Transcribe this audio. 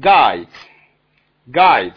guide guide